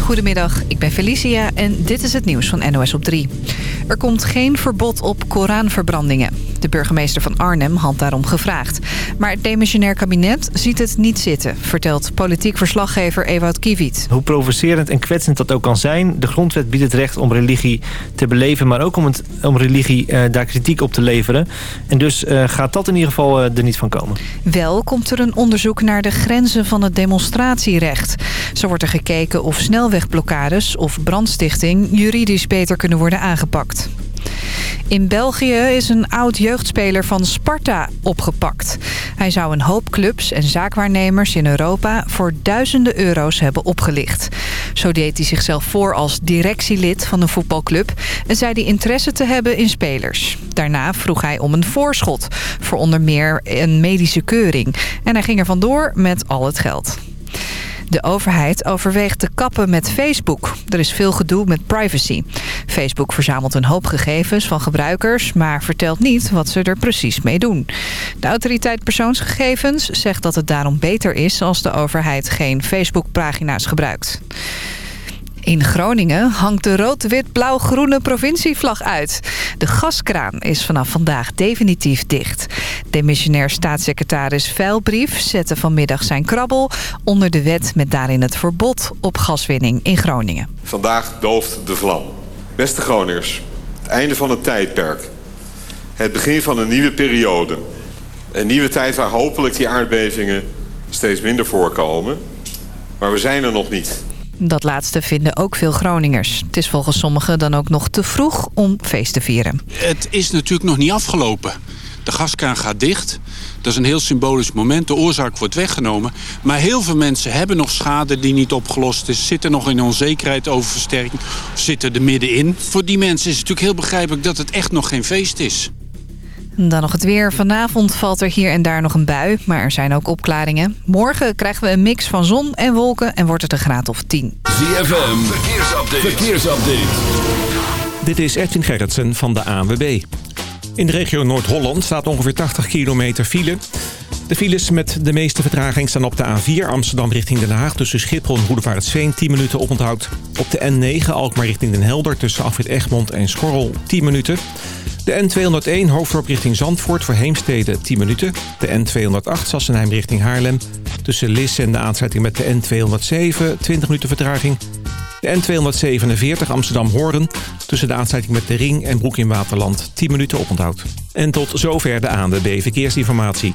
Goedemiddag, ik ben Felicia en dit is het nieuws van NOS op 3. Er komt geen verbod op Koranverbrandingen. De burgemeester van Arnhem had daarom gevraagd. Maar het demissionair kabinet ziet het niet zitten... vertelt politiek verslaggever Ewout Kiviet. Hoe provocerend en kwetsend dat ook kan zijn... de grondwet biedt het recht om religie te beleven... maar ook om, het, om religie uh, daar kritiek op te leveren. En dus uh, gaat dat in ieder geval uh, er niet van komen. Wel komt er een onderzoek naar de grenzen van het demonstratierecht. Zo wordt er gekeken of snelwegblokkades of brandstichting... juridisch beter kunnen worden aangepakt. In België is een oud-jeugdspeler van Sparta opgepakt. Hij zou een hoop clubs en zaakwaarnemers in Europa voor duizenden euro's hebben opgelicht. Zo deed hij zichzelf voor als directielid van een voetbalclub... en zei hij interesse te hebben in spelers. Daarna vroeg hij om een voorschot voor onder meer een medische keuring. En hij ging er vandoor met al het geld. De overheid overweegt te kappen met Facebook. Er is veel gedoe met privacy. Facebook verzamelt een hoop gegevens van gebruikers... maar vertelt niet wat ze er precies mee doen. De autoriteit persoonsgegevens zegt dat het daarom beter is... als de overheid geen Facebook-pagina's gebruikt. In Groningen hangt de rood-wit-blauw-groene provincievlag uit. De gaskraan is vanaf vandaag definitief dicht. Demissionair staatssecretaris Veilbrief zette vanmiddag zijn krabbel... onder de wet met daarin het verbod op gaswinning in Groningen. Vandaag dooft de vlam. Beste Groningers, het einde van het tijdperk. Het begin van een nieuwe periode. Een nieuwe tijd waar hopelijk die aardbevingen steeds minder voorkomen. Maar we zijn er nog niet. Dat laatste vinden ook veel Groningers. Het is volgens sommigen dan ook nog te vroeg om feest te vieren. Het is natuurlijk nog niet afgelopen. De gaskraan gaat dicht. Dat is een heel symbolisch moment. De oorzaak wordt weggenomen. Maar heel veel mensen hebben nog schade die niet opgelost is. Zitten nog in onzekerheid over versterking. Zitten er middenin. Voor die mensen is het natuurlijk heel begrijpelijk dat het echt nog geen feest is. Dan nog het weer. Vanavond valt er hier en daar nog een bui, maar er zijn ook opklaringen. Morgen krijgen we een mix van zon en wolken en wordt het een graad of 10. ZFM, verkeersupdate. verkeersupdate. Dit is Edwin Gerritsen van de ANWB. In de regio Noord-Holland staat ongeveer 80 kilometer file. De files met de meeste vertraging staan op de A4 Amsterdam richting Den Haag... tussen Schiphol en Roedevaartsveen 10 minuten oponthoud. Op de N9 Alkmaar richting Den Helder tussen Afrit Egmond en Schorrel 10 minuten... De N201 hoofddorp richting Zandvoort voor Heemstede 10 minuten. De N208 Sassenheim richting Haarlem. Tussen Lis en de aansluiting met de N207 20 minuten vertraging. De N247 Amsterdam-Hoorn. Tussen de aansluiting met de Ring en Broek in Waterland 10 minuten oponthoud. En tot zover de ANWB Verkeersinformatie.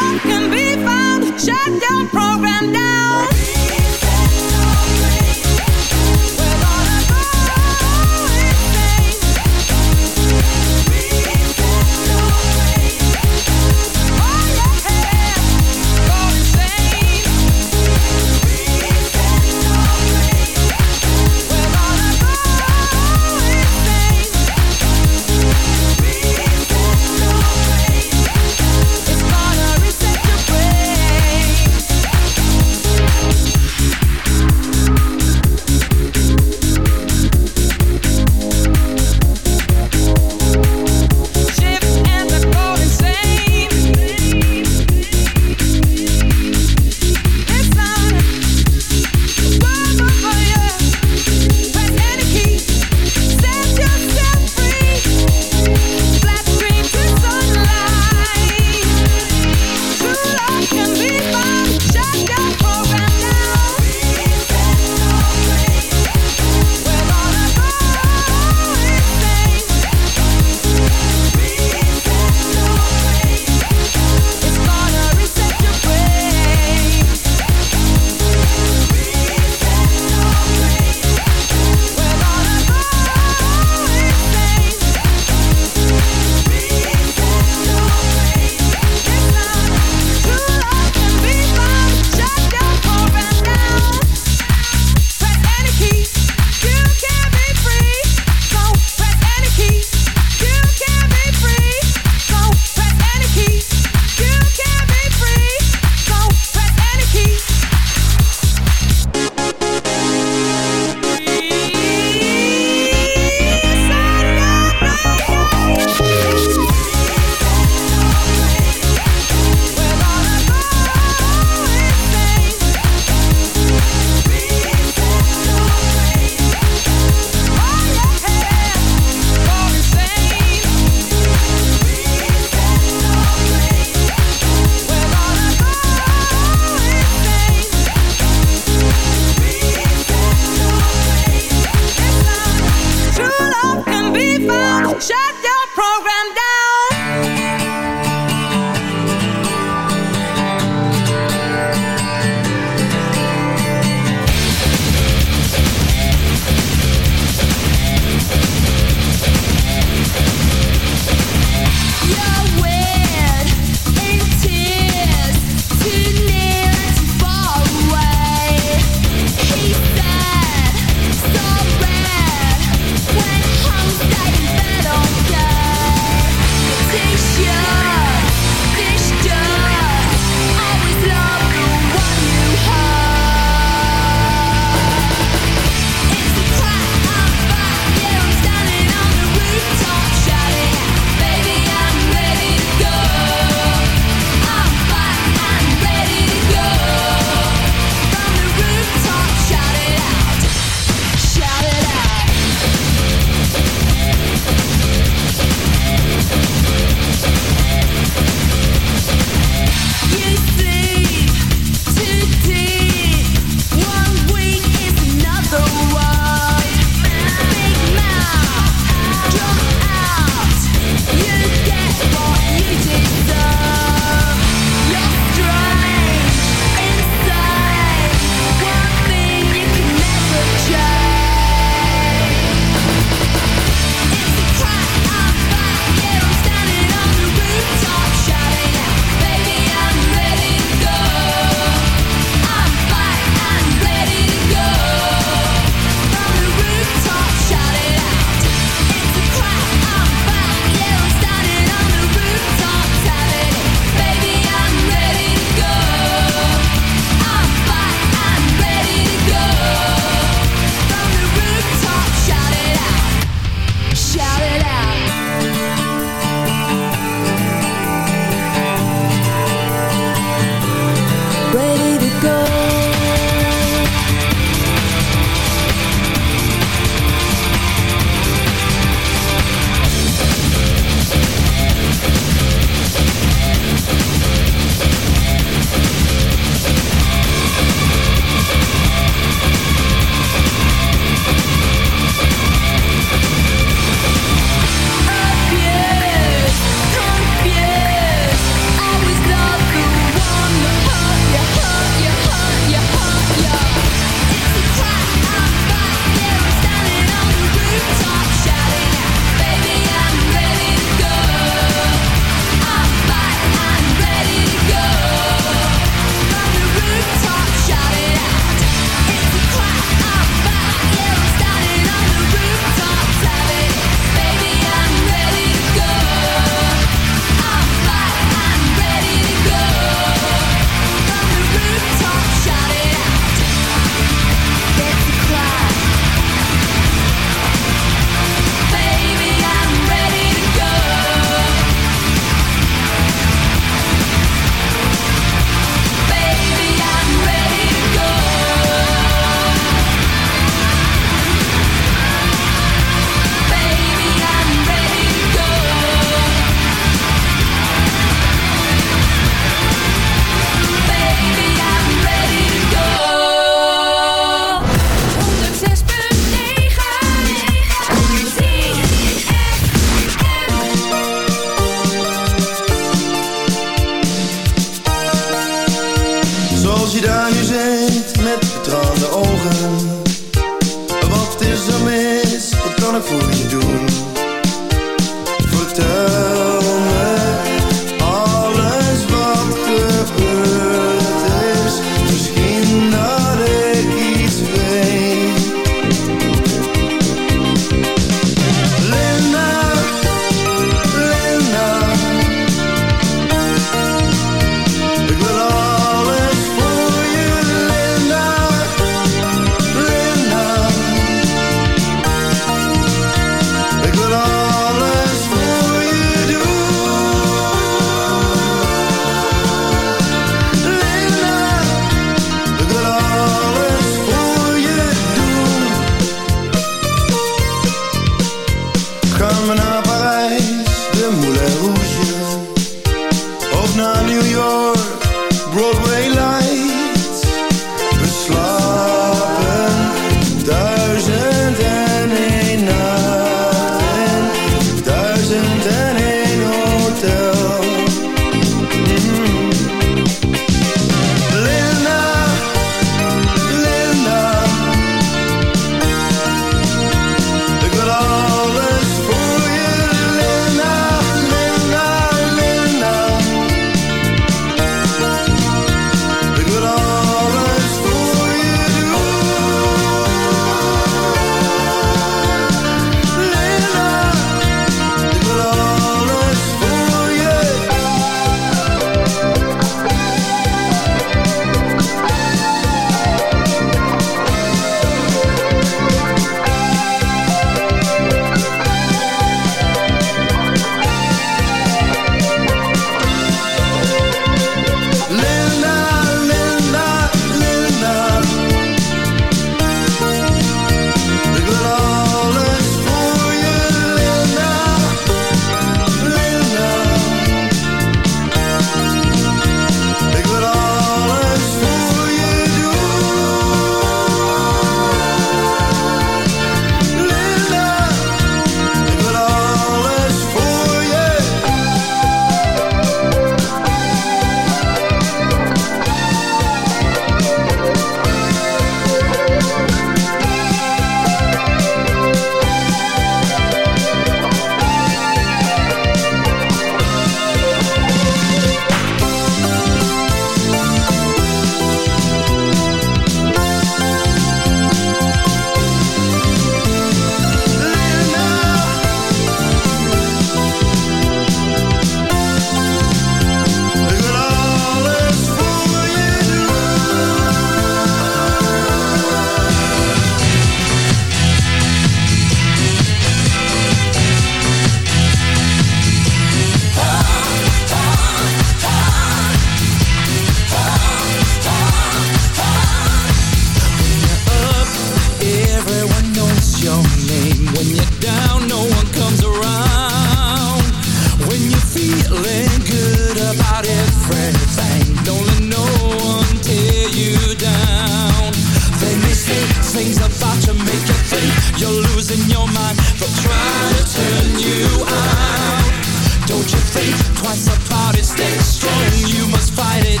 losing your mind From trying to turn you out. Don't you think twice about it Stay strong, you must fight it.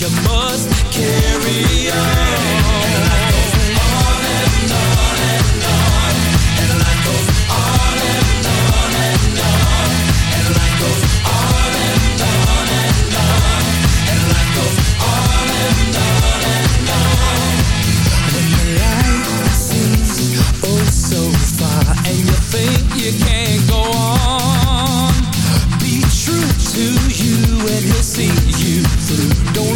You must carry on On and on. Don't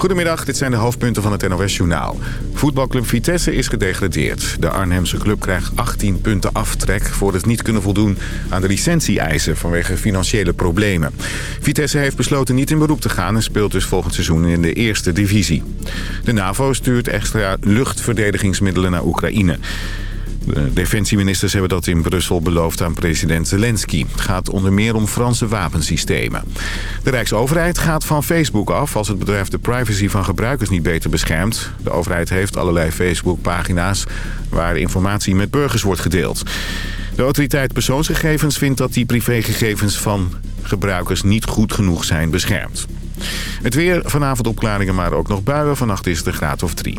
Goedemiddag, dit zijn de hoofdpunten van het NOS-journaal. Voetbalclub Vitesse is gedegradeerd. De Arnhemse club krijgt 18 punten aftrek... voor het niet kunnen voldoen aan de licentie-eisen vanwege financiële problemen. Vitesse heeft besloten niet in beroep te gaan... en speelt dus volgend seizoen in de eerste divisie. De NAVO stuurt extra luchtverdedigingsmiddelen naar Oekraïne. De defensieministers hebben dat in Brussel beloofd aan president Zelensky. Het gaat onder meer om Franse wapensystemen. De Rijksoverheid gaat van Facebook af als het bedrijf de privacy van gebruikers niet beter beschermt. De overheid heeft allerlei Facebook-pagina's waar informatie met burgers wordt gedeeld. De autoriteit persoonsgegevens vindt dat die privégegevens van gebruikers niet goed genoeg zijn beschermd. Het weer, vanavond opklaringen, maar ook nog buien. Vannacht is een graad of drie.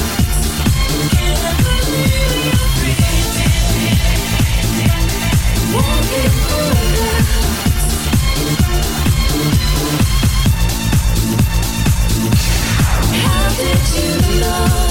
How did you know?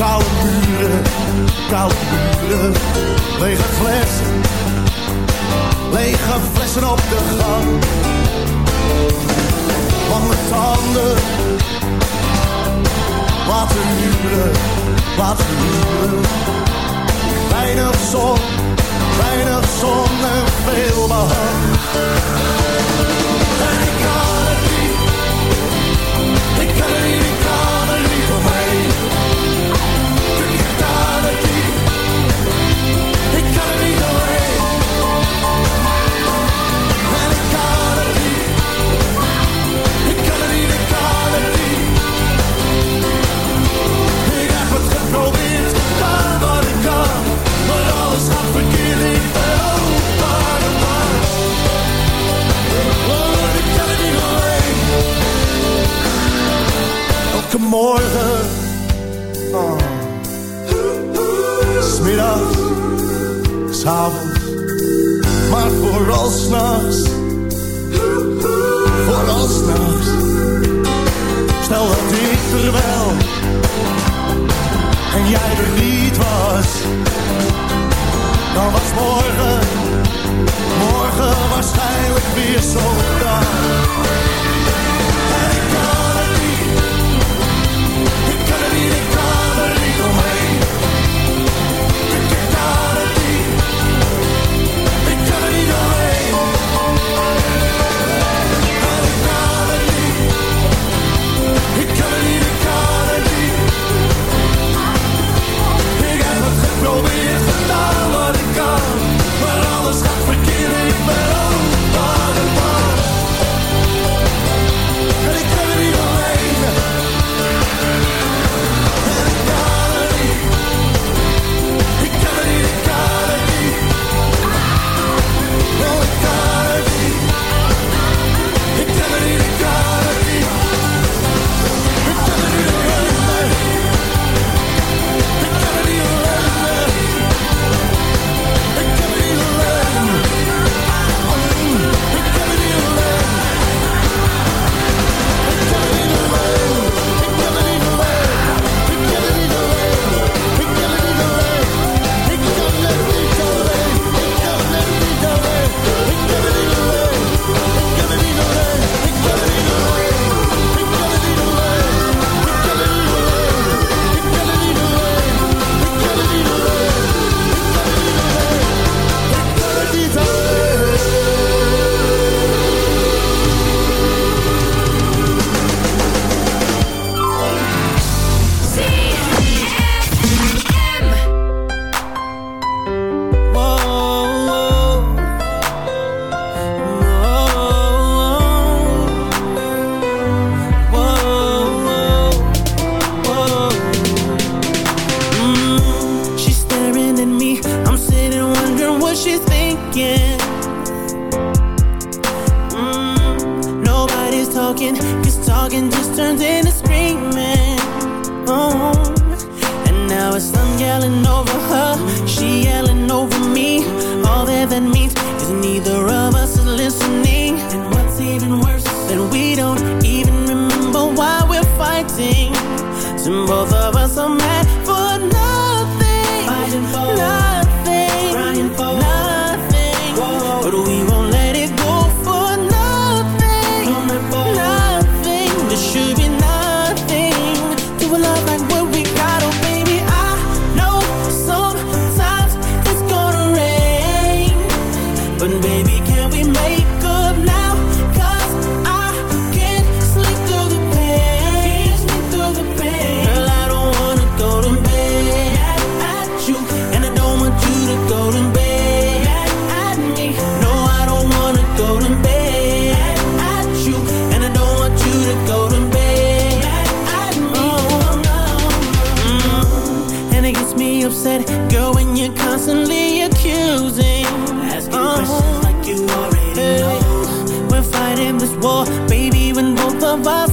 Koude buren, koude buren, lege flessen, lege flessen op de gang. Lange tanden, wat een muren, wat een. Weinig zon, weinig zon en veel behang. En of us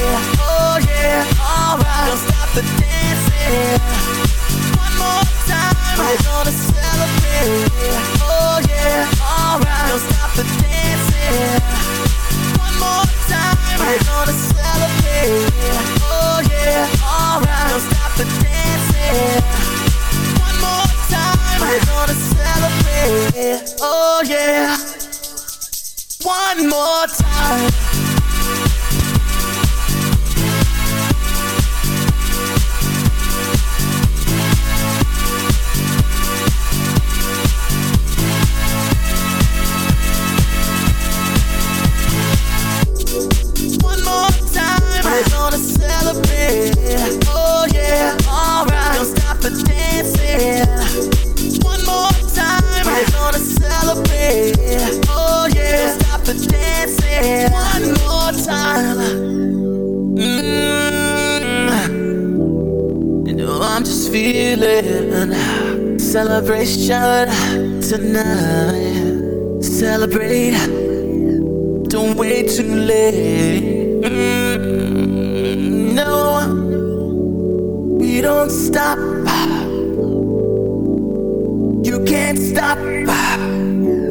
oh yeah, alright. Don't stop the dancing. One more time, we're gonna celebrate. Oh yeah, alright. Don't stop the dancing. One more time, we're gonna celebrate. Oh yeah, alright. Don't stop the dancing. One more time, we're gonna celebrate. Oh yeah. One more time. Celebrate. Oh yeah. Stop. One more time. Mm. You know I'm just feeling celebration tonight. Celebrate. Don't wait too late. Mm, no, we don't stop. You can't stop.